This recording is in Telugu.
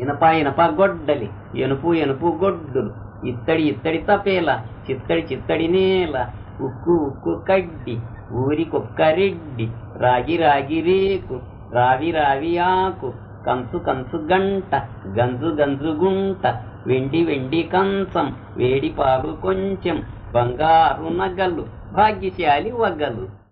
ఇనప ఇనప గొడ్డలి ఎనుపు ఎనుపు గొడ్డులు. ఇత్తడి ఇత్తడి తపేల చిత్తడి చిత్తడి నేల. ఉక్కు ఉక్కు కడ్డి ఊరికొక్క రెడ్డి. రాగి రాగి రేకు రావి రావి ఆకు. కంచు కంచు గంట గంజు గంజు గుంట. వెండి వెండి కంచం వేడి పాలు కొంచెం. బంగారు నగలు భాగ్యశాలి వగలు.